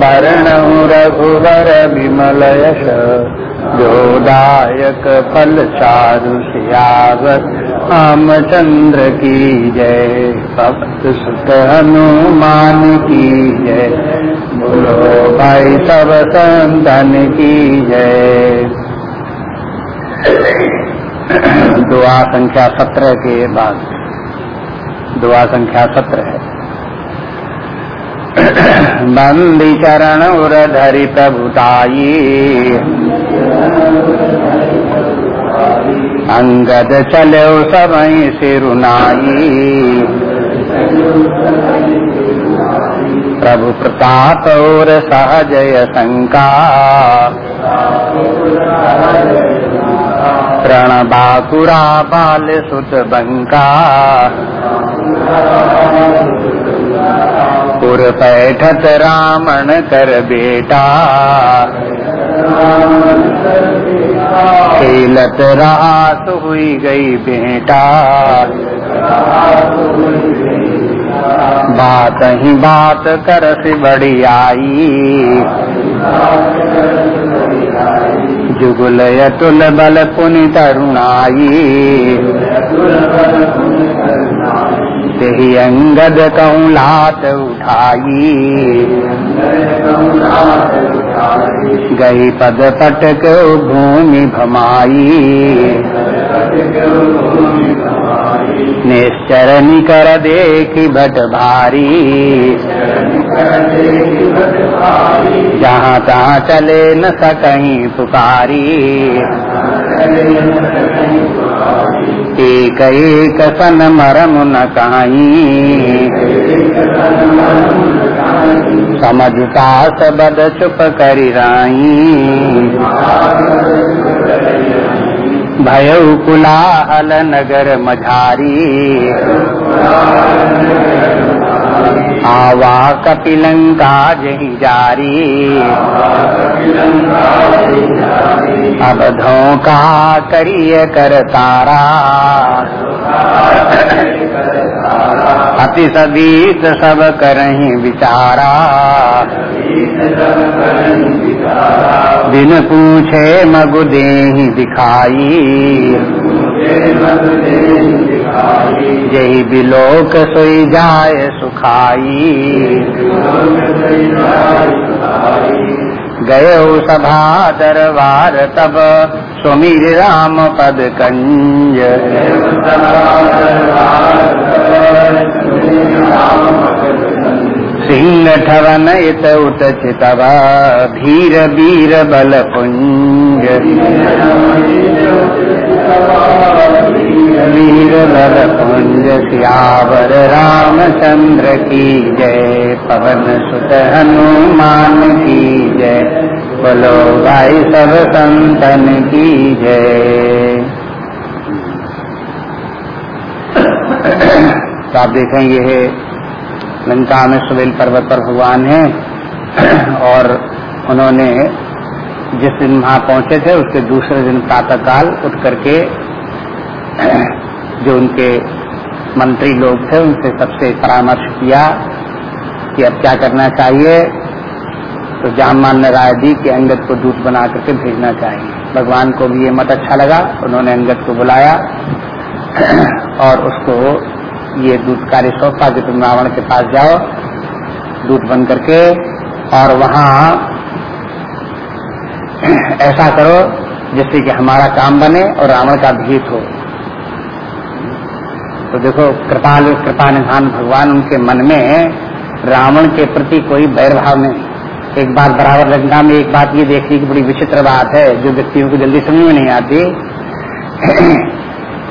वर्ण रघुवर विमल यश जोदायक फल चारु सियावत, रामचंद्र की जय, भक्त सुत हनुमान की जय। बोलो भाई सब संतन की जय। दुआ संख्या सत्रह के बाद। दुआ संख्या सत्रह है। बंदी चरण उर प्रभुताई अंगद चलो समय सिरुनाई प्रभु प्रताप और सहजय शंका। प्रण बाकुरा बाल सुत बंका। पुर पैठत रामण कर बेटा। खेलत रात हुई गई बेटा। बात ही बात करस बड़ी आई। जुगुल यतुल बल पुनि तरुणाई। तेहि अंगद कहूँ लात उठाई। गई पद पटक भूमि भमाई। निश्चर निकर देखी भट भारी। जहाँ तहाँ चले न सकहीं पुकारी। एक एक सन मरम न कहीं समझता सबद चुप करी राई भयउ कुलाहल नगर मझारी। आवा कपिलंका जही जारी अब धोखा करिय कर तारा। अति सदीत सब करही विचारा। बिन पूछे मगु देही दिखाई। यही बिलोक सोई जाय सुखाई। गए सभा दरबार तब सुमीर राम पद कंज। सिंह ठवन इत उत चितव, धीर वीर बल पुंज वीर बल पुंज सियावर रामचंद्र की जय पवन सुत हनुमान की जय बोलो भाई सब संतन की जय तो आप देखेंगे ये लंका में सुबेल पर्वत पर भगवान है और उन्होंने जिस दिन वहाँ पहुँचे थे, उसके दूसरे दिन प्रातः काल उठ करके, जो उनके मंत्री लोग थे, उनसे सबसे परामर्श किया कि अब क्या करना चाहिए। तो जामान ने राय दी कि अंगद को दूत बना करके भेजना चाहिए। भगवान को भी ये मत अच्छा लगा। उन्होंने अंगद को बुलाया और उसको ये दूत कार्य सौंपा कि तुम रावण के पास जाओ। दूत बन करके और वहाँ ऐसा करो जिससे कि हमारा काम बने और रावण का भीत हो। तो देखो, कृपाल कृपा निधान भगवान उनके मन में रावण के प्रति कोई बैर भाव नहीं। एक बात बराबर लंका में एक बात ये देखने की बड़ी विचित्र बात है, जो व्यक्तियों को जल्दी समझ में नहीं आती,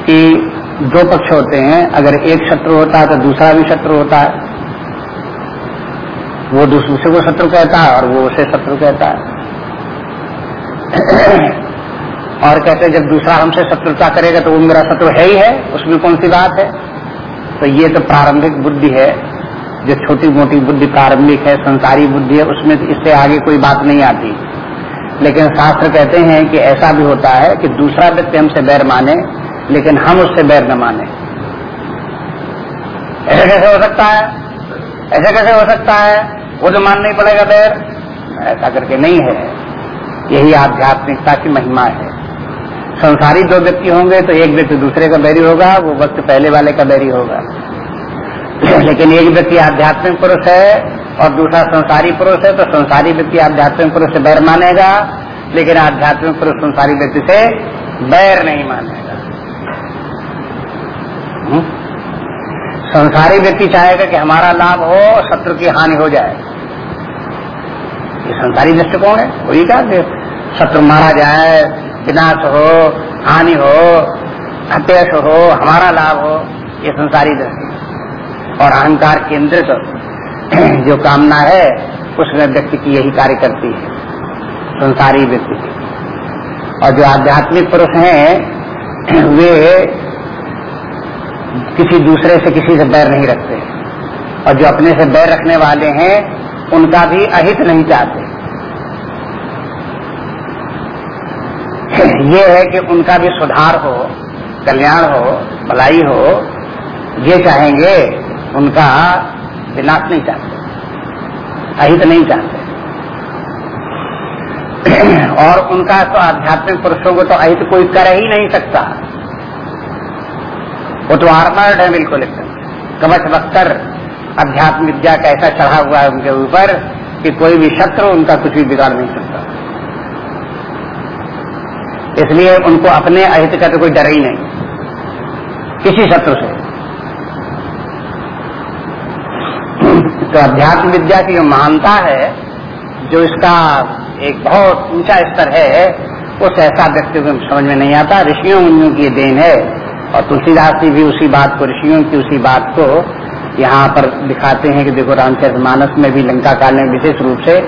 कि दो पक्ष होते हैं। अगर एक शत्रु होता है तो दूसरा भी शत्रु होता। है वो दूसरे को शत्रु कहता है और वो उसे शत्रु कहता। है और कहते जब दूसरा हमसे शत्रुता करेगा तो वो मेरा शत्रु है ही है, उसमें कौन सी बात है? तो ये तो प्रारंभिक बुद्धि है, जो छोटी मोटी बुद्धि प्रारंभिक है, संसारी बुद्धि है, उसमें तो इससे आगे कोई बात नहीं आती। लेकिन शास्त्र कहते हैं कि ऐसा भी होता है कि दूसरा व्यक्ति हमसे बैर माने, लेकिन हम उससे बैर न माने। ऐसा कैसे हो सकता है? ऐसा कैसे हो सकता है? वो तो मानना ही पड़ेगा बैर। ऐसा करके नहीं है। यही आध्यात्मिकता की महिमा है। संसारी दो व्यक्ति होंगे तो एक व्यक्ति दूसरे का बैरी होगा, वो वक्त पहले वाले का बैरी होगा। लेकिन एक व्यक्ति आध्यात्मिक पुरुष है और दूसरा संसारी पुरुष है तो संसारी व्यक्ति आध्यात्मिक पुरुष से बैर मानेगा, लेकिन आध्यात्मिक पुरुष संसारी व्यक्ति से बैर नहीं मानेगा। हम्म? संसारी व्यक्ति चाहेगा कि हमारा लाभ हो, शत्रु की हानि हो जाए। ये संसारी दृष्टिकोण है, वही क्या शत्रु मारा जाए, विनाश हो, हानि हो हत्यश हो, हमारा लाभ हो, ये संसारी दृष्टि। और अहंकार केंद्रित जो कामना है, उसमें व्यक्ति की यही कार्य करती है, संसारी व्यक्ति की। और जो आध्यात्मिक पुरुष हैं, वे किसी दूसरे से किसी से बैर नहीं रखते। और जो अपने से बैर रखने वाले हैं, उनका भी अहित नहीं चाहते। ये है कि उनका भी सुधार हो, कल्याण हो, भलाई हो, ये चाहेंगे, उनका विनाश नहीं चाहते, अहित नहीं चाहते। और उनका तो आध्यात्मिक पुरुषों को तो अहित कोई कर ही नहीं सकता। वो तो आर्मर्ड है, बिल्कुल एकदम। कवच बख्तर अध्यात्म विद्या का ऐसा चढ़ा हुआ है उनके ऊपर कि कोई भी शत्रु उनका कुछ भी बिगाड़ नहीं सकता। इसलिए उनको अपने अहित का तो कोई डर ही नहीं। किसी शत्रु से। तो अध्यात्म विद्या की जो महानता है, जो इसका एक बहुत ऊँचा स्तर है उस ऐसा व्यक्ति को समझ में नहीं आता। ऋषियों मुनियों की देन है। और तुलसीदास जी भी उसी बात को, ऋषियों की उसी बात को यहाँ पर दिखाते हैं कि देखो रामचरित मानस में भी लंका काल में विशेष रूप से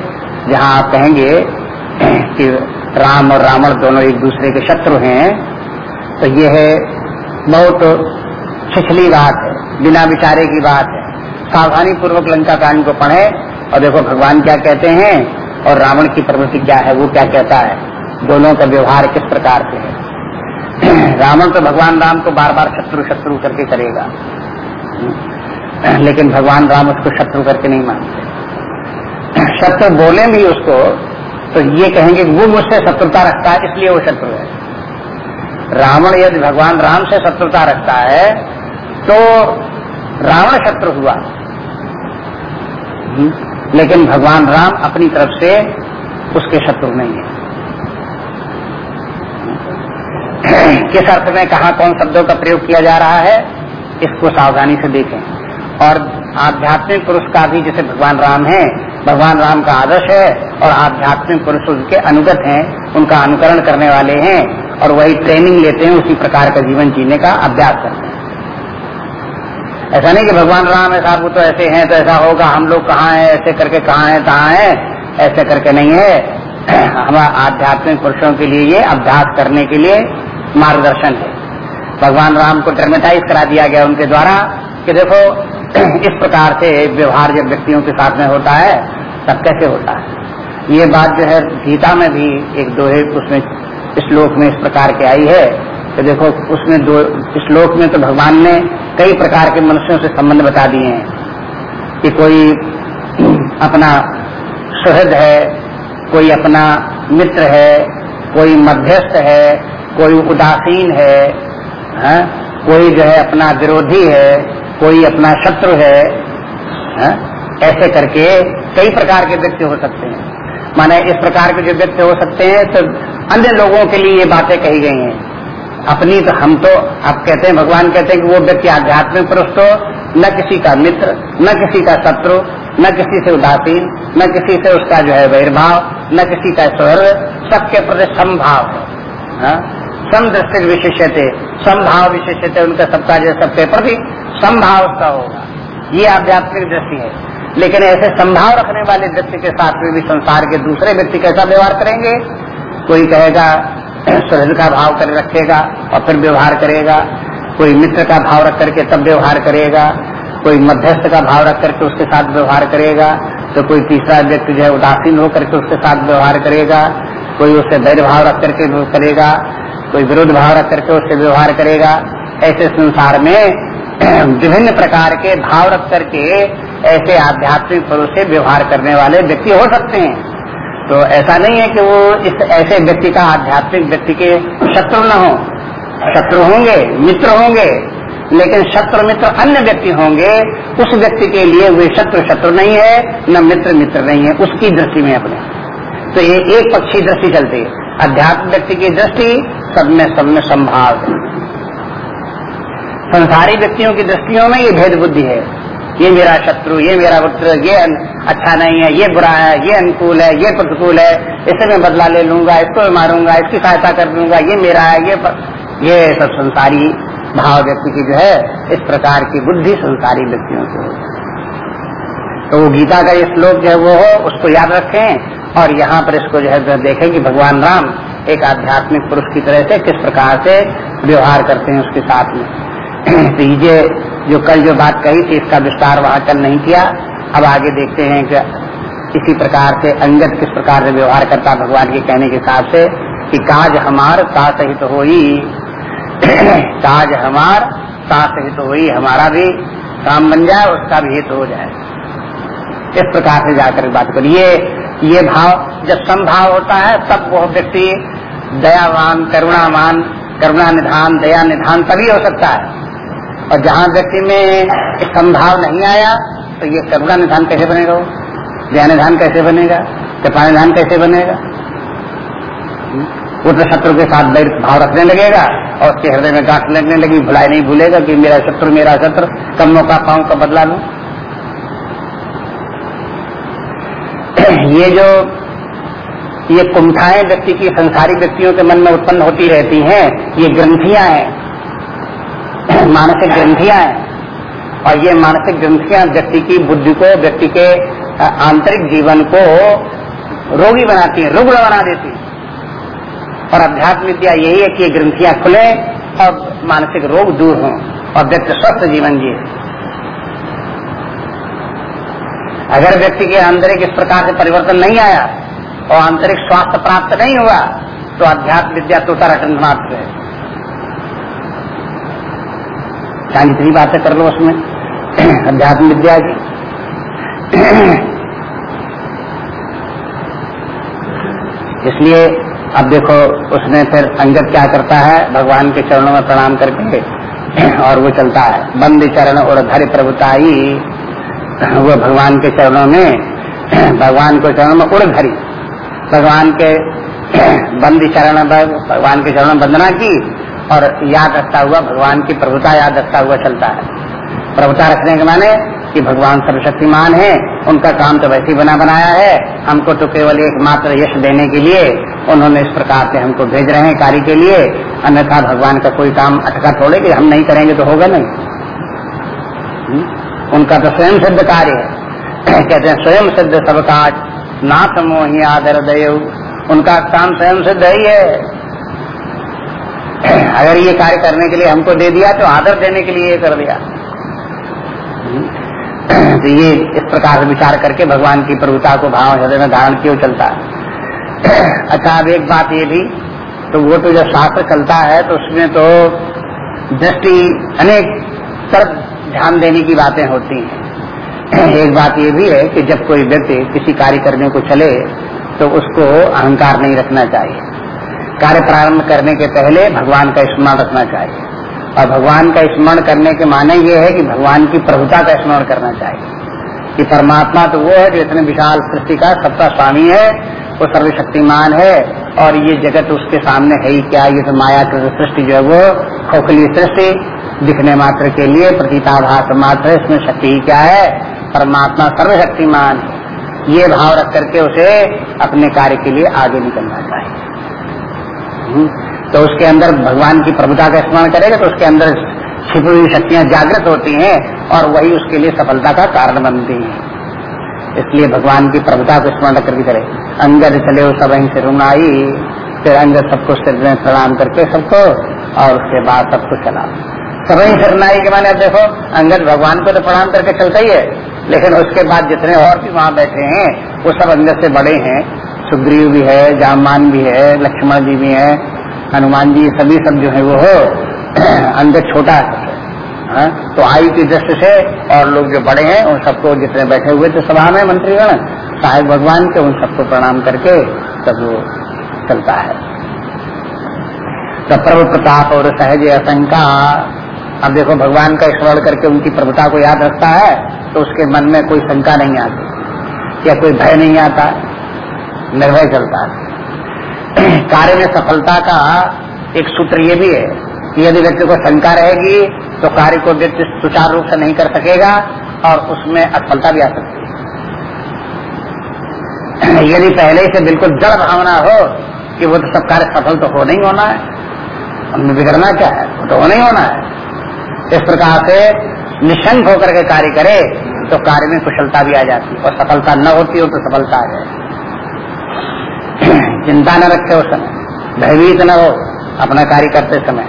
जहाँ आप कहेंगे कि राम और रावण दोनों एक दूसरे के शत्रु हैं। तो ये है बहुत छिछली बात है बिना विचारे की बात है। सावधानी पूर्वक लंका कांड को पढ़े और देखो भगवान क्या कहते हैं और रावण की प्रवृत्ति क्या है, वो क्या कहता है। दोनों का व्यवहार किस प्रकार से है? रावण तो भगवान राम को बार बार शत्रु शत्रु करके करेगा। लेकिन भगवान राम उसको शत्रु करके नहीं मानते। शत्रु बोले भी उसको तो ये कहेंगे वो मुझसे शत्रुता रखता है, इसलिए वो शत्रु है। रावण यदि भगवान राम से शत्रुता रखता है तो रावण शत्रु हुआ। लेकिन भगवान राम अपनी तरफ़ से उसके शत्रु नहीं है। किस अर्थ में कहा कौन शब्दों का प्रयोग किया जा रहा है, इसको सावधानी से देखें। और आध्यात्मिक पुरुष का भी जैसे भगवान राम है, भगवान राम का आदर्श है और आध्यात्मिक पुरुष उनके अनुगत हैं, उनका अनुकरण करने वाले हैं और वही ट्रेनिंग लेते हैं उसी प्रकार का जीवन जीने का अभ्यास करते हैं। ऐसा नहीं कि भगवान राम ऐसा, वो तो ऐसे हैं तो ऐसा होगा, हम लोग कहाँ हैं, ऐसे करके कहाँ हैं कहाँ हैं, ऐसे करके नहीं है। हमारा आध्यात्मिक पुरुषों के लिए ये अभ्यास करने के लिए मार्गदर्शन है। भगवान राम को ड्रमेटाइज करा दिया गया उनके द्वारा कि देखो इस प्रकार से व्यवहार जब व्यक्तियों के साथ में होता है तब कैसे होता है? ये बात जो है गीता में भी एक दोहे उसमें श्लोक में इस प्रकार के आई है। तो देखो उसमें दो श्लोक में तो भगवान ने कई प्रकार के मनुष्यों से संबंध बता दिए हैं कि कोई अपना सुहृद है कोई अपना मित्र है कोई मध्यस्थ है कोई उदासीन है, है? कोई जो है अपना विरोधी है कोई अपना शत्रु है, है ऐसे करके कई प्रकार के व्यक्ति हो सकते हैं माने इस प्रकार के जो व्यक्ति हो सकते हैं तो अन्य लोगों के लिए ये बातें कही गई हैं अपनी तो हम तो आप कहते हैं भगवान कहते हैं कि वो व्यक्ति आध्यात्मिक पुरुष तो न किसी का मित्र न किसी का शत्रु न किसी से उदासीन न किसी से उसका जो है वैरभाव न किसी का स्वर सबके प्रति समभाव है हाँ? सम दृष्टि विशेषते समभाव विशेषते उनका सबका जो सबके प्रति समभाव उसका होगा। ये आध्यात्मिक दृष्टि है। लेकिन ऐसे संभाव रखने वाले व्यक्ति के साथ में भी संसार के दूसरे व्यक्ति कैसा व्यवहार करेंगे? कोई कहेगा सहज का भाव कर रखेगा और फिर व्यवहार करेगा। कोई मित्र का भाव रख करके तब व्यवहार करेगा। कोई मध्यस्थ का भाव रख करके उसके साथ व्यवहार करेगा। तो कोई तीसरा व्यक्ति जो है उदासीन होकर के उसके साथ व्यवहार करेगा। कोई उससे वैध भाव रख करके करेगा। कोई विरोध भाव रख करके उससे व्यवहार करेगा। ऐसे संसार में विभिन्न प्रकार के भाव रख करके ऐसे आध्यात्मिक पुरुष से व्यवहार करने वाले व्यक्ति हो सकते हैं। तो ऐसा नहीं है कि वो इस ऐसे व्यक्ति का आध्यात्मिक व्यक्ति के शत्रु न हो। शत्रु होंगे, मित्र होंगे, लेकिन शत्रु मित्र अन्य व्यक्ति होंगे, उस व्यक्ति के लिए वे शत्रु शत्रु नहीं है, न मित्र मित्र नहीं है, उसकी दृष्टि में अपने। तो ये एक पक्षी दृष्टि चलती है। अध्यात्म व्यक्ति की दृष्टि सब में सब में संभाव है संसारी व्यक्तियों की दृष्टियों में ये भेद बुद्धि है। ये मेरा शत्रु, ये मेरा पुत्र, ये अच्छा नहीं है, ये बुरा है, ये अनुकूल है, ये प्रतिकूल है इसे मैं बदला ले लूँगा, इसको मारूँगा, इसकी सहायता कर दूँगा, ये मेरा है, ये प... ये सब संसारी भाव व्यक्ति की जो है, इस प्रकार की बुद्धि संसारी व्यक्तियों की तो वो गीता का ये श्लोक जो है वो हो, उसको याद रखें और यहाँ पर इसको जो है देखें कि भगवान राम एक आध्यात्मिक पुरुष की तरह से किस प्रकार से व्यवहार करते हैं उसके साथ में। तो ये जो कल जो बात कही थी, इसका विस्तार वहाँ कल नहीं किया। अब आगे देखते हैं कि इसी प्रकार से अंगत किस प्रकार से व्यवहार करता भगवान के कहने के हिसाब से कि काज हमार ता सहित हो काज हमार ता सहित हो हमारा भी काम बन जाए, उसका भी हित हो जाए। इस प्रकार से जाकर बात करिए ये भाव, जब संभाव होता है, तब वह व्यक्ति दयावान, करुणावान करुणा निधान दया निधान तभी हो सकता है। और जहाँ व्यक्ति में संभाव नहीं आया तो ये करुणा निधान कैसे बनेगा वो? दया निधान कैसे बनेगा? कृपा निधान कैसे बनेगा? वो तो शत्रु के साथ भाव रखने लगेगा, और उसके हृदय में गांठ लगने लगी भुलाई नहीं भूलेगा कि मेरा शत्रु मेरा शत्रु कम मौका पाऊँ का बदला लू। ये जो, ये कुंठाएँ व्यक्ति की संसारी व्यक्तियों के मन में उत्पन्न होती रहती हैं, ये ग्रंथियाँ हैं। मानसिक ग्रंथियाँ हैं। और ये मानसिक ग्रंथियाँ व्यक्ति की बुद्धि को, व्यक्ति के आंतरिक जीवन को रोगी बनाती हैं, रुग्ण बना देती और अध्यात्म विद्या यही है कि ये ग्रंथियाँ खुले और मानसिक रोग दूर हों और व्यक्ति स्वस्थ जीवन जिए। अगर व्यक्ति के आंतरिक इस प्रकार से परिवर्तन नहीं आया और आंतरिक स्वास्थ्य प्राप्त नहीं हुआ तो अध्यात्म विद्या तो रटन मात्र है। चाहे जितनी बातें कर लो उसमें। अध्यात्म विद्या की। इसलिए अब देखो, उसने फिर अंगत क्या करता है? भगवान के चरणों में प्रणाम करके और वो चलता है। बंद चरण और धर प्रभुताई। वो भगवान के चरणों में, भगवान के चरणों में उड़ धरी। भगवान के बंद चरण, भगवान के चरणों में वंदना की। और याद रखता हुआ भगवान की प्रभुता याद रखता हुआ चलता है। प्रभुता रखने के माने कि भगवान सर्वशक्तिमान है, उनका काम तो वैसे ही बना बनाया है। हमको तो केवल एकमात्र यश देने के लिए उन्होंने इस प्रकार से हमको भेज रहे हैं कार्य के लिए। अन्यथा भगवान का कोई काम अटका थोड़े कि हम नहीं करेंगे तो होगा नहीं। हम्म? उनका तो स्वयं सिद्ध कार्य है। कहते हैं, स्वयं सिद्ध सब काज, नाथ मोही आदर दय उनका काम स्वयं सिद्ध ही है। अगर ये कार्य करने के लिए हमको दे दिया तो आदर देने के लिए ये कर दिया। तो ये इस प्रकार से विचार करके भगवान की प्रभुता को भाव हृदय में धारण क्यों चलता? है अच्छा अब एक बात ये भी तो वो तो जब शास्त्र चलता है तो उसमें तो दृष्टि अनेक तरफ़ ध्यान देने की बातें होती हैं। एक बात ये भी है कि जब कोई व्यक्ति किसी कार्य करने को चले तो उसको अहंकार नहीं रखना चाहिए। कार्य प्रारंभ करने के पहले भगवान का स्मरण रखना चाहिए। और भगवान का स्मरण करने के माने ये है कि भगवान की प्रभुता का स्मरण करना चाहिए। कि परमात्मा तो वो है जो इतने विशाल सृष्टि का सबका स्वामी है, वो सर्वशक्तिमान है, और ये जगत उसके सामने है ही क्या? ये तो माया सृष्टि जो है वो खोखली सृष्टि, दिखने मात्र के लिए प्रतीताभास मात्र इसमें शक्ति ही क्या है? परमात्मा सर्वशक्तिमान है। ये भाव रख करके उसे अपने कार्य के लिए आगे निकलना चाहिए। तो उसके अंदर भगवान की प्रभुता का स्मरण करेगा तो उसके अंदर छिपी हुई शक्तियाँ जागृत होती हैं और वही उसके लिए सफलता का कारण बनती है। इसलिए भगवान की प्रभुता को स्मरण करके चले। अंगद चले सबसे रुनाई फिर अंगद सबको सिर में प्रणाम करके सबको, और उसके बाद सबको चला। सब वहीं शरणाई के माने देखो, अंगद भगवान को तो प्रणाम करके चलता ही है, लेकिन उसके बाद जितने और भी वहाँ बैठे हैं, वो सब अंगद से बड़े हैं सुग्रीव भी है जामान भी है, लक्ष्मण जी भी है, हनुमान जी, सभी सब जो है वो हो, अंदर छोटा है हाँ? तो आयु की दृष्टि से और लोग जो बड़े हैं, उन सबको जितने बैठे हुए थे सभा में, मंत्रीगण साहेब भगवान के उन सबको प्रणाम करके तब वो चलता है। तो प्रभु प्रताप और सहज असंका, अब देखो भगवान का स्मरण करके उनकी प्रभुता को याद रखता है तो उसके मन में कोई शंका नहीं आती, या कोई भय नहीं आता। निर्भय चलता है। कार्य में सफलता का एक सूत्र ये भी है कि यदि व्यक्ति को शंका रहेगी तो कार्य को व्यक्ति सुचारू रूप से नहीं कर सकेगा और उसमें असफलता भी आ सकती है। यदि पहले से बिल्कुल जड़ भावना हो कि वो तो सब कार्य सफल तो हो नहीं होना है, उनमें बिगड़ना क्या है? वो तो हो नहीं होना है। इस प्रकार से निशंक होकर के कार्य करे तो कार्य में कुशलता भी आ जाती है और सफलता न होती हो तो सफलता आ जाए चिंता न रखे उस समय। भयभीत न हो अपना कार्य करते समय।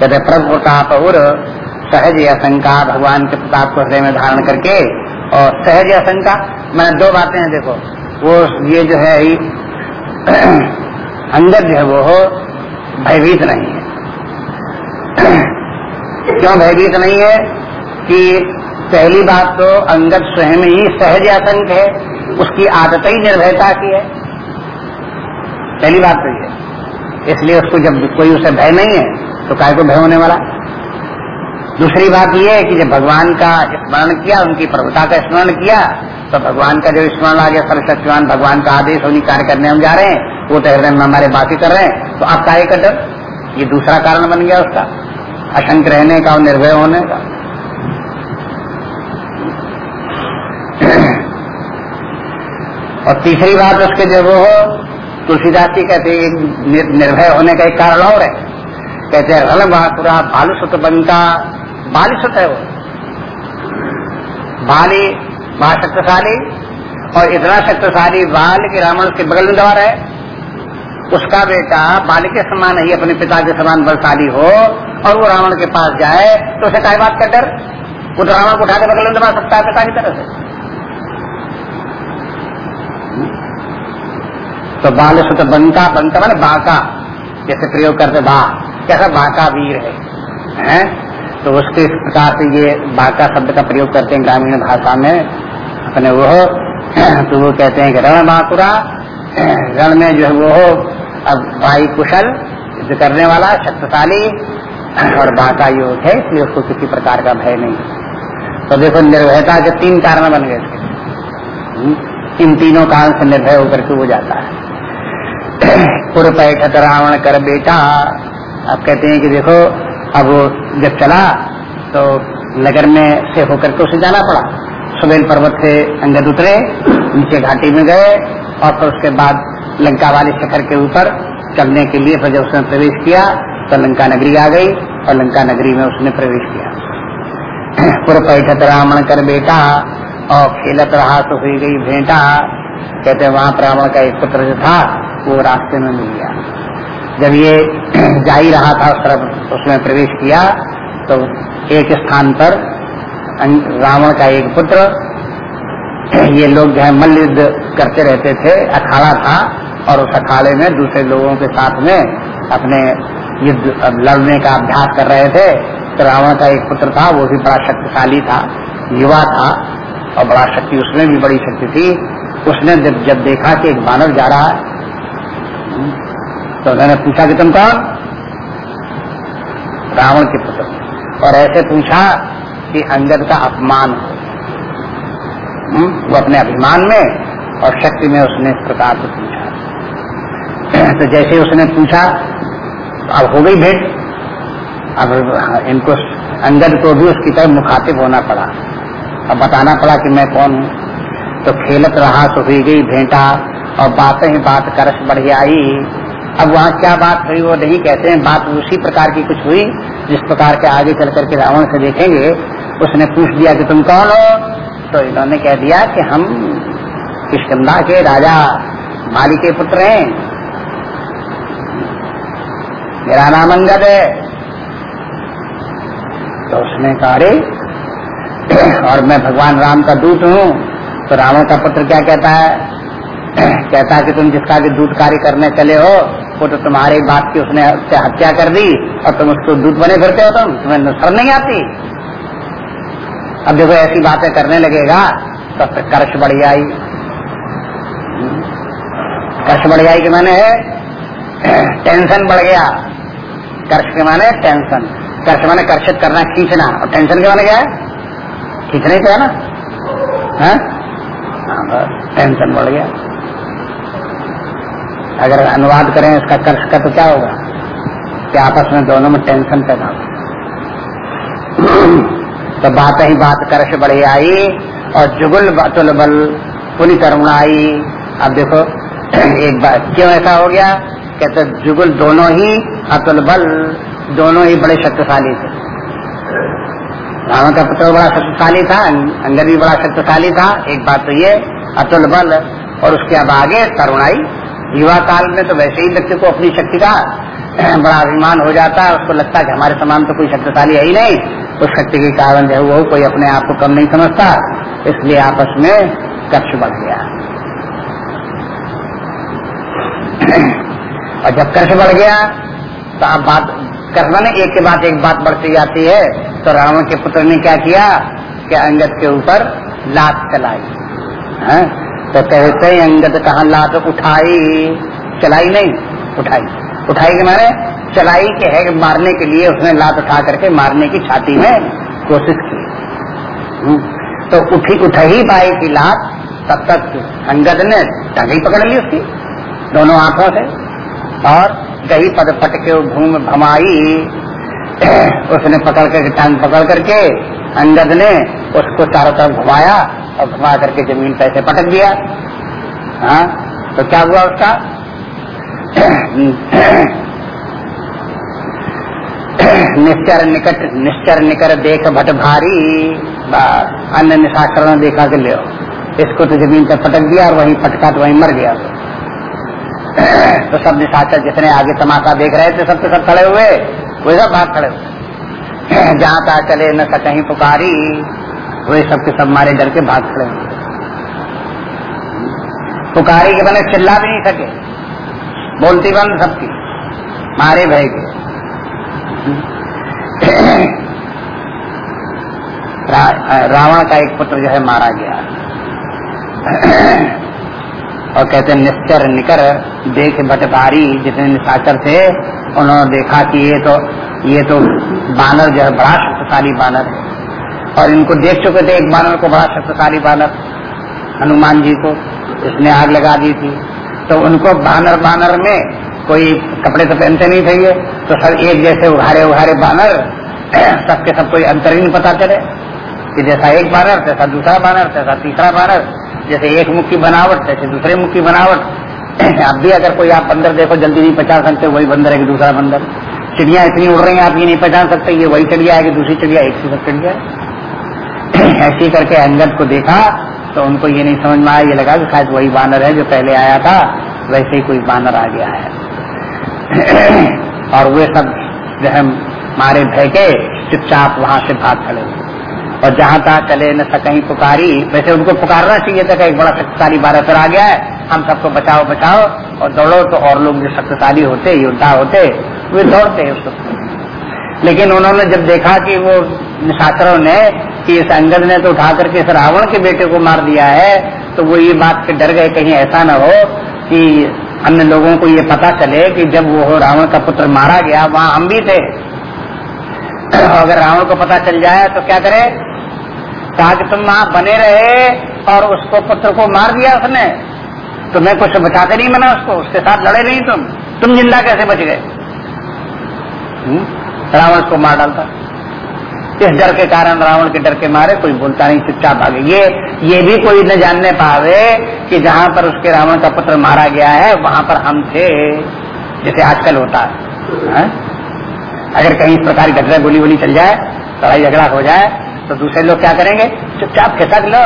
कहते प्रभु प्रताप और सहज असंका भगवान के प्रताप को हृदय में धारण करके और सहज असंका मैंने दो बातें हैं, देखो। वो ये जो है अंदर जो है, वो भयभीत नहीं है। क्यों भयभीत नहीं है? कि पहली बात तो अंगद स्वयं ही सहज आतंक है, उसकी आदत ही निर्भयता की है। पहली बात तो ये इसलिए उसको जब कोई उसे भय नहीं है तो काय को भय होने वाला? दूसरी बात यह है कि जब भगवान का स्मरण किया, उनकी प्रभुता का स्मरण किया तो भगवान का जो स्मरण आ गया सर्वशक्तिवान भगवान का आदेश उन्हीं कार्य करने हम जा रहे हैं, वो तो हृदय में हमारे बाकी कर रहे हैं। तो आप कार्य कर डर, ये दूसरा कारण बन गया उसका, अशंक रहने का और निर्भय होने का। और तीसरी बात उसके जब वो हो तुलसीदास जी कहते निर्भय होने का एक कारण और है। कहते हैं रण बालू सुत बनता बाली सुत है वो। बाली महाशक्तिशाली और इतना शक्तिशाली बाल के रावण के बगल में द्वार है उसका बेटा बाल के समान ही अपने पिता के समान बलशाली हो और वो रावण के पास जाए तो उसे काय बात का डर? वो तो रावण को उठा के बगल में दबा सकता है पिता की तरह से। तो बाल सुत बंका बंका मैंने बाका जैसे प्रयोग करते बा। कैसा बाका वीर है, है? तो उसके इस प्रकार से ये बाका शब्द का प्रयोग करते हैं ग्रामीण भाषा में। अपने वो तो वो कहते हैं कि रण बाकुरा रण में जो है वो हो अब भाई कुशल युद्ध करने वाला शक्तिशाली और बाका योग है इसलिए उसको किसी प्रकार का भय नहीं। तो देखो निर्भयता के तीन कारण बन गए थे। इन तीनों कारण से निर्भय होकर के वो जाता है। पुर रावण कर बेटा। आप कहते हैं कि देखो, अब जब चला तो नगर में से होकर के उसे जाना पड़ा। सुबेल पर्वत से अंगद उतरे, नीचे घाटी में गए, और फिर उसके बाद लंका वाले शिखर के ऊपर चलने के लिए फिर जब उसने प्रवेश किया तो लंका नगरी आ गई, और लंका नगरी में उसने प्रवेश किया। पुर पैठत रावण कर बेटा, और खेलत रहा तो हुई गई भेंटा। कहते वहाँ रावण का एक पुत्र जो था वो रास्ते में मिल गया। जब ये जा ही रहा था उस तरफ़, उसमें प्रवेश किया तो एक स्थान पर रावण का एक पुत्र, ये लोग जो है मल्ल युद्ध करते रहते थे, अखाड़ा था, और उस अखाड़े में दूसरे लोगों के साथ में अपने युद्ध लड़ने का अभ्यास कर रहे थे। तो रावण का एक पुत्र था, वो भी बड़ा शक्तिशाली था, युवा था, और बड़ा शक्ति, उसमें भी बड़ी शक्ति थी। उसने जब जब देखा कि एक बानर जा रहा है तो उन्होंने पूछा कि तुम कौन? रावण के पुत्र। और ऐसे पूछा कि अंगद का अपमान हो। हम्म, वो अपने अभिमान में और शक्ति में उसने इस प्रकार से पूछा। तो जैसे उसने पूछा अब हो गई भेंट। अब इनको अंगद को भी उसकी तरफ़ मुखातिब होना पड़ा। अब बताना पड़ा कि मैं कौन हूँ। तो खेलत रहा तो हुई गई भेंटा और बातें ही बात करस बढ़ आई। अब वहाँ क्या बात हुई वो नहीं कहते हैं। बात उसी प्रकार की कुछ हुई, जिस प्रकार के आगे चल करके रावण से देखेंगे, उसने पूछ दिया कि तुम कौन हो? तो इन्होंने कह दिया कि हम किशकंदा के राजा माली के पुत्र हैं। मेरा नाम अंगद है। तो उसने कहा, अरे, और मैं भगवान राम का दूत हूँ तो रावण का पुत्र क्या कहता है? कहता है कि तुम जिसका भी दूत कार्य करने चले हो वो तो तुम्हारी बात की उसने हत्या कर दी और तुम उसको दूध बने फिरते हो तुम। तुम्हें शर्म नहीं आती। अब देखो ऐसी बातें करने लगेगा तो फिर कर्ष बढ़ आई कर्ष बढ़ जाए कि मैंने टेंशन बढ़ गया। कर्ष के माने टेंशन। कर्ष माने कर्षित करना खींचना। और टेंशन के माने क्या है? खींचना ही तो है ना। हाँ? हाँ, टेंशन बढ़ गया। अगर अनुवाद करें इसका कर्ष का तो क्या होगा? कि आपस में दोनों में टेंशन पैदा हो तो बात ही बात कर्ष बढ़ी आई और जुगुल बतुल बल पुनि करुणाई अब देखो, एक बात क्यों ऐसा हो गया? कहते जुगुल दोनों ही अतुल बल, दोनों ही बड़े शक्तिशाली थे। रावण का पुत्र बड़ा शक्तिशाली था अंगद भी बड़ा शक्तिशाली था। एक बात तो ये, अतुल बल और उसके अब आगे करुणाई युवा काल में तो वैसे ही व्यक्ति को अपनी शक्ति का बड़ा अभिमान हो जाता है। उसको लगता है कि हमारे समान तो कोई शक्तिशाली है ही नहीं। उस शक्ति के कारण जो वो कोई अपने आप को कम नहीं समझता। इसलिए आपस में कक्ष बढ़ गया। और जब कर्ष बढ़ गया तो आप बात कर्ष ने, एक के बाद एक बात बढ़ती जाती है। तो रावण के पुत्र ने क्या किया? कि अंगद के ऊपर लात चलाई। है? तो कहते अंगद कहा लात उठाई? चलाई नहीं उठाई। उठाई के मारे चलाई के है मारने के लिए उसने लात उठा करके मारने की छाती में कोशिश की। हम्म, तो उठी उठ पाई की लात तब तक अंगद ने टंगी पकड़ ली उसकी दोनों आँखों से और गही पद पट के भूम भमाई उसने पकड़ करके टांग पकड़ करके अंगद ने उसको चारों तरफ़ घुमाया और घुमा करके ज़मीन पे ऐसे पटक दिया। हाँ तो क्या हुआ उसका? निश्चर निकट, निश्चर निकर देख भट भारी अन्य निशाकरण देखा के लियो इसको तो ज़मीन पर पटक दिया और वहीं पटका तो वहीं मर गया। तो सब निशाचर जितने आगे तमाशा देख रहे थे, सब तो सब खड़े हुए। वो सब भाग खड़े हुए। जहाँ चले, न सकहीं पुकारी। वे सब के सब मारे डर के भाग खड़े पुकारी के बने चिल्ला भी नहीं सके। बोलती बंद सबकी। मारे भय के। रावण का एक पुत्र जो है मारा गया। और कहते निश्चर निकर, देख भटभारी जितने निशाचर थे, उन्होंने देखा कि ये तो ये तो बानर जो है, बड़ा शक्तिशाली बानर है। और इनको देख चुके थे एक बानर को, बड़ा शक्तिशाली बानर, हनुमान जी को इसने आग लगा दी थी। तो उनको बानर बानर में कोई कपड़े तो पहनते नहीं थे ये। तो सब एक जैसे उघारे उघारे बानर, सबके सब कोई अंतर ही नहीं पता चले। कि जैसा एक बानर, तैसा दूसरा बानर, तैसा तीसरा बानर, जैसे एक मुख की बनावट, तैसे दूसरे मुख की बनावट। अब भी अगर कोई आप बंदर देखो, जल्दी नहीं पहचान सकते, वही बंदर है कि दूसरा बंदर। चिड़िया इतनी उड़ रही है, आप ये नहीं पहचान सकते, ये वही चिड़िया है कि दूसरी चिड़िया एक सी सब चिड़िया ऐसी करके अंगद को देखा तो उनको ये नहीं समझ में आया, ये लगा कि शायद वही बानर है जो पहले आया था, वैसे ही कोई बानर आ गया है। और वे सब जो है मारे भय के चुपचाप वहाँ से भाग खड़े हुए। और जहाँ तहा चले न सकहीं पुकारी, वैसे उनको पुकारना चाहिए था एक बड़ा शक्तिशाली फिर आ गया है, हम सबको बचाओ बचाओ, और दौड़ो तो और लोग जो शक्तिशाली होते, योद्धा होते, वे दौड़ते हैं उसको। लेकिन उन्होंने जब देखा कि वो निशाचरों ने कि इस अंगद ने तो उठा करके इस रावण के बेटे को मार दिया है तो वो ये बात के डर गए, कहीं ऐसा न हो कि अन्य लोगों को ये पता चले कि जब वो रावण का पुत्र मारा गया, वहाँ हम भी थे। अगर रावण को पता चल जाए तो क्या करे? कहा कि तुम वहाँ बने रहे और उसको पुत्र को मार दिया उसने। तुम्हें कुछ बचाते नहीं मना उसको, उसके साथ लड़े नहीं तुम। तुम ज़िंदा कैसे बच गए? हम्म? रावण को मार डालता। इस डर के कारण रावण के डर के मारे कोई बोलता नहीं चुपचाप भागे ये ये भी कोई न जानने पावे कि जहाँ पर उसके रावण का पुत्र मारा गया है वहाँ पर हम थे जैसे आजकल होता है, है? अगर कहीं इस प्रकार की घटना गोली वोली चल जाए लड़ाई झगड़ा हो जाए तो दूसरे लोग क्या करेंगे चुपचाप खिसक लो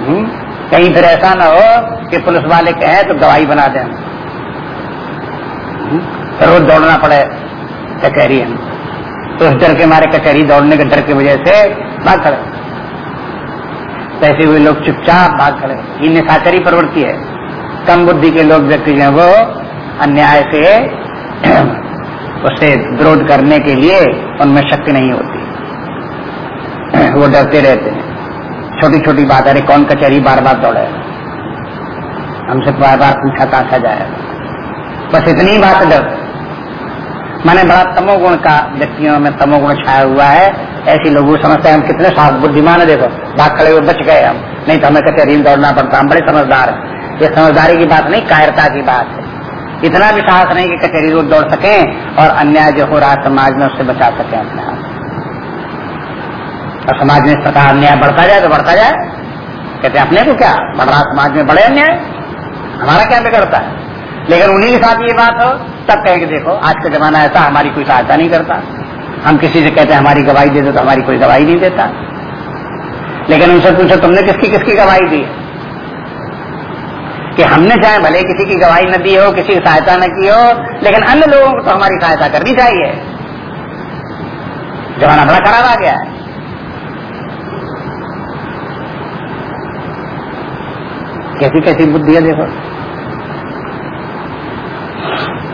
हम्म? कहीं फिर ऐसा ना हो कि पुलिस वाले कहें तो गवाही बना दें हम्म? रोज दौड़ना पड़े कचहरी हम तो उस डर के मारे कचहरी दौड़ने के डर की वजह से भाग खड़े। ऐसे हुए लोग चुपचाप भाग खड़े। ये निशाचरी प्रवृत्ति है। कम बुद्धि के लोग व्यक्ति जो है वो अन्याय से उसे विरोध करने के लिए उनमें शक्ति नहीं होती। वो डरते रहते हैं। छोटी छोटी बात अरे कौन कचहरी बार बार दौड़े? हमसे बार बार पूछा ताछा जाए। बस इतनी बात डर। मैंने बड़ा तमोगुण का व्यक्तियों में तमोगुण छाया हुआ है। ऐसे लोगों समझते हैं हम कितने साफ़ बुद्धिमान है, देखो, भाग खड़े हुए बच गए हम। नहीं तो हमें कहते रील दौड़ना पड़ता हम बड़े समझदार है। ये समझदारी की बात नहीं, कायरता की बात है। इतना भी साहस नहीं कि कचहरी रोड दौड़ सके और अन्याय जो हो रहा समाज में उससे बचा सके अपने आप। और समाज में इस प्रकार अन्याय बढ़ता जाए तो बढ़ता जाए। कहते अपने को क्या? बढ़ रहा समाज में बड़े अन्याय। हमारा क्या बिगड़ता है? लेकिन उन्हीं के साथ ये बात हो, तब कहेंगे देखो, आज का जमाना ऐसा, हमारी कोई सहायता नहीं करता। हम किसी से कहते हैं, हमारी गवाही दे दो तो हमारी कोई गवाही नहीं देता। लेकिन उनसे पूछो, तुमने किसकी किसकी गवाही दी? है कि हमने चाहे भले किसी की गवाही न दी हो, किसी की सहायता न की हो, लेकिन अन्य लोगों को तो हमारी सहायता करनी चाहिए। जमाना बड़ा खराब आ गया है। कैसी कैसी बुद्धि है देखो।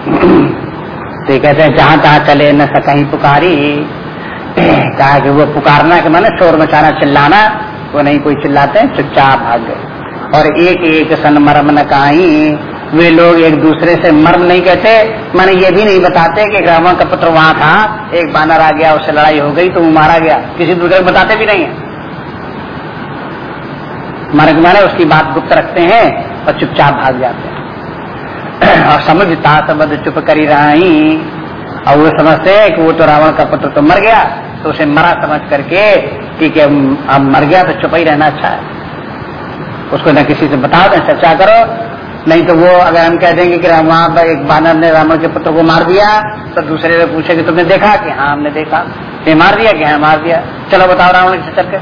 तो कहते हैं, जहाँ तहां चले, न सकहीं पुकारी। कहा कि वो पुकारना के माने शोर मचाना, चिल्लाना, वो नहीं, कोई चिल्लाते हैं, चुपचाप भाग गए। और एक एक सन मरम न कहीं, वे लोग एक दूसरे से मर्म नहीं कहते। माने ये भी नहीं बताते कि रावण का पुत्र वहाँ था, एक बानर आ गया, उससे लड़ाई हो गई तो वो मारा गया। किसी दूसरे को बताते भी नहीं है। मारे माने उसकी बात गुप्त रखते हैं और चुपचाप भाग जाते हैं। और समझता सबद चुप करी रही। और वो समझते हैं कि वो तो रावण का पुत्र तो मर गया तो उसे मरा समझ करके कि अब मर गया तो चुप ही रहना अच्छा है। उसको न किसी से बता दें, चर्चा करो। नहीं तो वो अगर हम कह देंगे कि वहाँ पर एक बानर ने रावण के पुत्र को मार दिया तो दूसरे से पूछे कि तुमने देखा कि हाँ हमने देखा। ये मार दिया कि हाँ मार दिया। चलो बताओ रावण से चल के।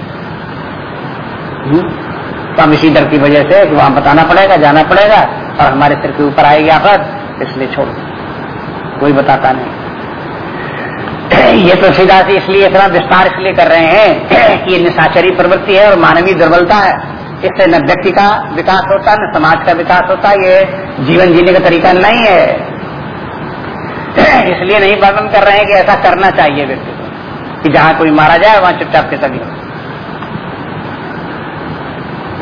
तो हम इसी डर की वजह से कि वहाँ बताना पड़ेगा, जाना पड़ेगा और हमारे सिर के ऊपर आएगी आफत, इसलिए छोड़। कोई बताता नहीं। ये तो सीधा सी इसलिए इतना विस्तार इसलिए कर रहे हैं कि ये निशाचरी प्रवृत्ति है और मानवीय दुर्बलता है। इससे न व्यक्ति का विकास होता, न समाज का विकास होता, ये जीवन जीने का तरीका नहीं है। इसलिए नहीं वर्णन कर रहे हैं कि ऐसा करना चाहिए व्यक्ति को, कि जहाँ कोई मारा जाए, वहाँ चुपचाप के सभी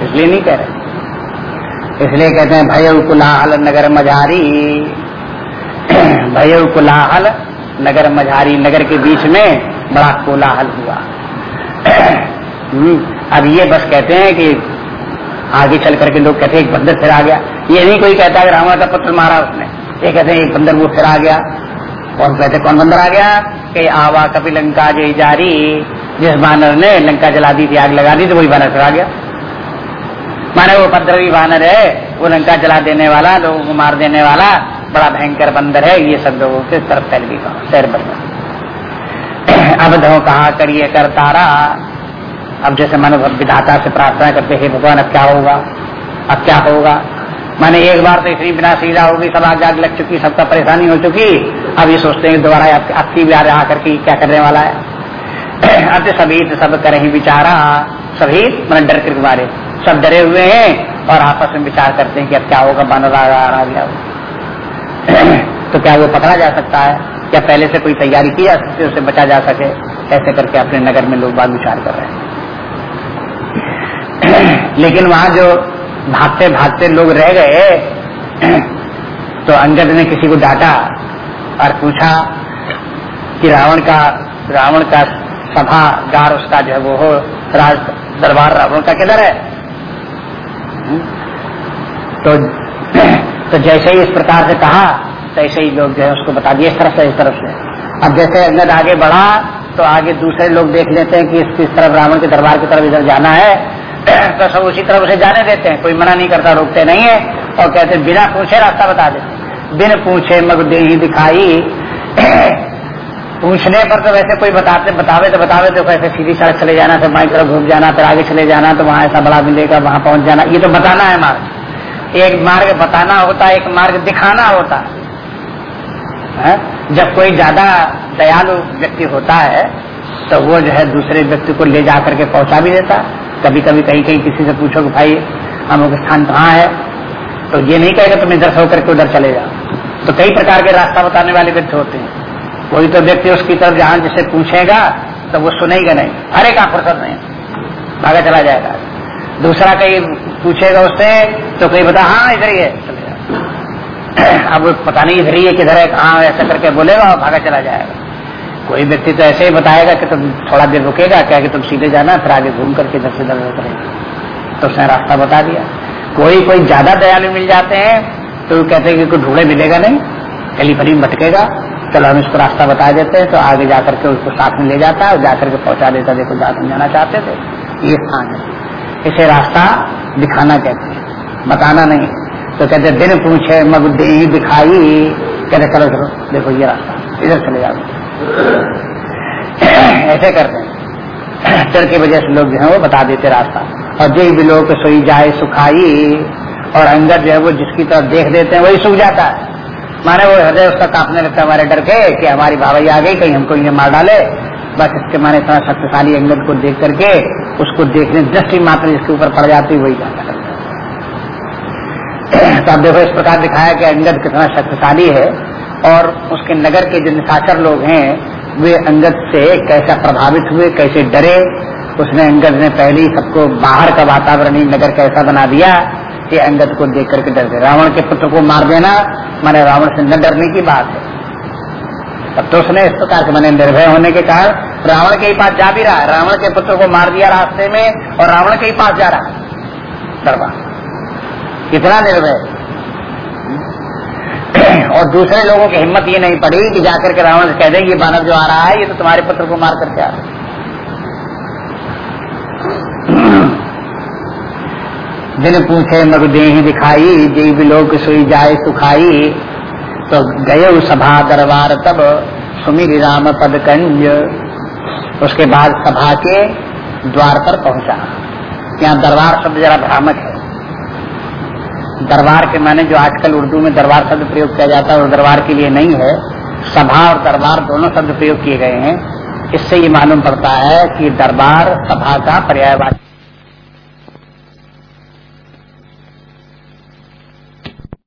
इसलिए नहीं कह रहे। इसलिए कहते हैं, भय कुलाहल नगर मझारी। भय कुलाहल नगर मझारी। नगर के बीच में बड़ा कोलाहल हुआ। अब ये बस कहते हैं कि आगे चल करके लोग कहते हैं, एक बंदर फिर आ गया। ये नहीं कोई कहता कि रावण का पुत्र मारा उसने। ये कहते हैं, एक बंदर वो फिर आ गया। कौन कहते कौन बंदर आ गया? कि, आवा कभी लंका जो जारी। जिस बानर ने लंका जला दी थी, आग लगा दी तो वही बानर फिर आ गया। माने वो पद्रवी वानर है, वो लंका जला देने वाला, लोगों को मार देने वाला, बड़ा भयंकर बंदर है, ये सब लोगों के तरफ़ फैल गई शहर बंदर अब धो कहा करिए कर तारा। अब जैसे मानो विधाता से प्रार्थना करते, हे भगवान, अब क्या होगा? अब क्या होगा? माने एक बार तो इतनी बिना सीधा होगी सब आग आग लग चुकी, सबका परेशानी हो चुकी। अब ये सोचते हैं दोबारा आपकी भी आकर के क्या करने वाला है? अब तो सभी सब करे ही विचारा सभी मैंने डर के मारे। सब डरे हुए हैं और आपस में विचार करते हैं कि अब क्या होगा, बानर आ रहा गया तो क्या वो पकड़ा जा सकता है? क्या पहले से कोई तैयारी की जा सकती है उसे बचा जा सके? ऐसे करके अपने नगर में लोग बात विचार कर रहे हैं। लेकिन वहाँ जो भागते भागते लोग रह गए तो अंगद ने किसी को डांटा और पूछा कि रावण का रावण का सभागार उसका जो है वो हो, राज दरबार रावण का किधर है? तो तो जैसे ही इस प्रकार से कहा तैसे ही लोग जो है उसको बता दिए इस तरफ़ से इस तरफ़ से। अब जैसे अंगद आगे बढ़ा तो आगे दूसरे लोग देख लेते हैं कि इस, इस तरफ़ रावण के दरबार की तरफ़ इधर जाना है। तो सब उसी तरफ़ उसे जाने देते हैं। कोई मना नहीं करता रोकते नहीं है और कहते बिना पूछे रास्ता बता देते बिन पूछे मग दे दिखाई पूछने पर तो वैसे कोई बताते, बतावे तो बतावे तो कैसे सीधी सड़क चले जाना, फिर बाई तरफ़ घूम जाना, फिर आगे चले जाना तो वहाँ ऐसा बड़ा मिलेगा, वहाँ पहुँच जाना। ये तो बताना है मार्ग। एक मार्ग बताना होता, एक मार्ग दिखाना होता। है? जब कोई ज़्यादा दयालु व्यक्ति होता है तो वो जो है दूसरे व्यक्ति को ले जा करके पहुँचा भी देता। कभी कभी कहीं कहीं किसी से पूछो कि भाई लोग स्थान कहाँ है? तो ये नहीं कहेगा, तुम इधर से होकर के उधर चले जाओ। तो कई प्रकार के रास्ता बताने वाले व्यक्ति होते हैं। कोई तो व्यक्ति उसकी तरफ़ जहाँ जिसे पूछेगा तो वो सुनेगा नहीं। अरे कहा फुर्सत नहीं। भागा चला जाएगा। दूसरा कहीं पूछेगा उससे तो कहीं बता हाँ इधर ही है। अब पता नहीं इधर ही है, किधर है हाँ ऐसा करके बोलेगा और भागा चला जाएगा। कोई व्यक्ति तो ऐसे ही बताएगा कि तुम थोड़ा देर रुकेगा, क्या कि तुम सीधे जाना, फिर आगे घूम करके इधर से इधर करेगा। तो उसने रास्ता बता दिया। कोई कोई ज़्यादा दयालु मिल जाते हैं तो कहते हैं कि कोई ढूंढे मिलेगा नहीं कली फली भटकेगा चलो हम इसको रास्ता बता देते हैं तो आगे जाकर के उसको साथ में ले जाता है और जाकर के पहुँचा देता देखो जहाँ तुम जाना चाहते थे। ये स्थान है। इसे रास्ता दिखाना कहते हैं। बताना नहीं। तो कहते दिन पूछे, मग दिखाई। कहते चलो चलो, देखो ये रास्ता, इधर चले जाओ। ऐसे करते हैं। चल की वजह से लोग जो है, वो बता देते रास्ता। और जय भी लोग सोई जाए, सुखाई, और अंदर जो है वो जिसकी तरफ़ देख देते हैं, वही सूख जाता है। माने वो हृदय उसका कांपने लगता हमारे डर के, कि हमारी भाभी आ गई, कहीं हमको ये मार डाले। बस इसके माने इतना शक्तिशाली अंगद को देख करके, उसको देखने दृष्टि मात्र जिसके ऊपर पड़ जाती, वही जाता तो अब देखो, इस प्रकार दिखाया कि अंगद कितना शक्तिशाली है, और उसके नगर के जो निशाचर लोग हैं, वे अंगद से कैसा प्रभावित हुए, कैसे डरे, उसने अंगद ने पहले ही सबको बाहर का वातावरण नगर कैसा बना दिया कि अंगद को देख करके डर गए रावण के पुत्र को मार देना माने रावण से न डरने की बात है। तब तो उसने इस प्रकार के मैंने निर्भय होने के कारण रावण के ही पास जा भी रहा है। रावण के पुत्र को मार दिया रास्ते में और रावण के ही पास जा रहा है। कितना निर्भय। और दूसरे लोगों की हिम्मत ये नहीं पड़ी कि जाकर के रावण से कह दे, ये बानर जो आ रहा है, ये तो तुम्हारे पुत्र को मार करके आ रहा है। दिन पूछे, मग दे दिखाई, जीव लोग सोई जाए सुखाई। तो गए सभा दरबार तब, सुमिर राम पद कंज उसके बाद सभा के द्वार पर पहुँचा। यहाँ दरबार शब्द जरा भ्रामक है। दरबार के माने जो आजकल उर्दू में दरबार शब्द प्रयोग किया जाता है, वो दरबार के लिए नहीं है। सभा और दरबार दोनों शब्द प्रयोग किए गए हैं। इससे ये मालूम पड़ता है कि दरबार सभा का पर्यायवाची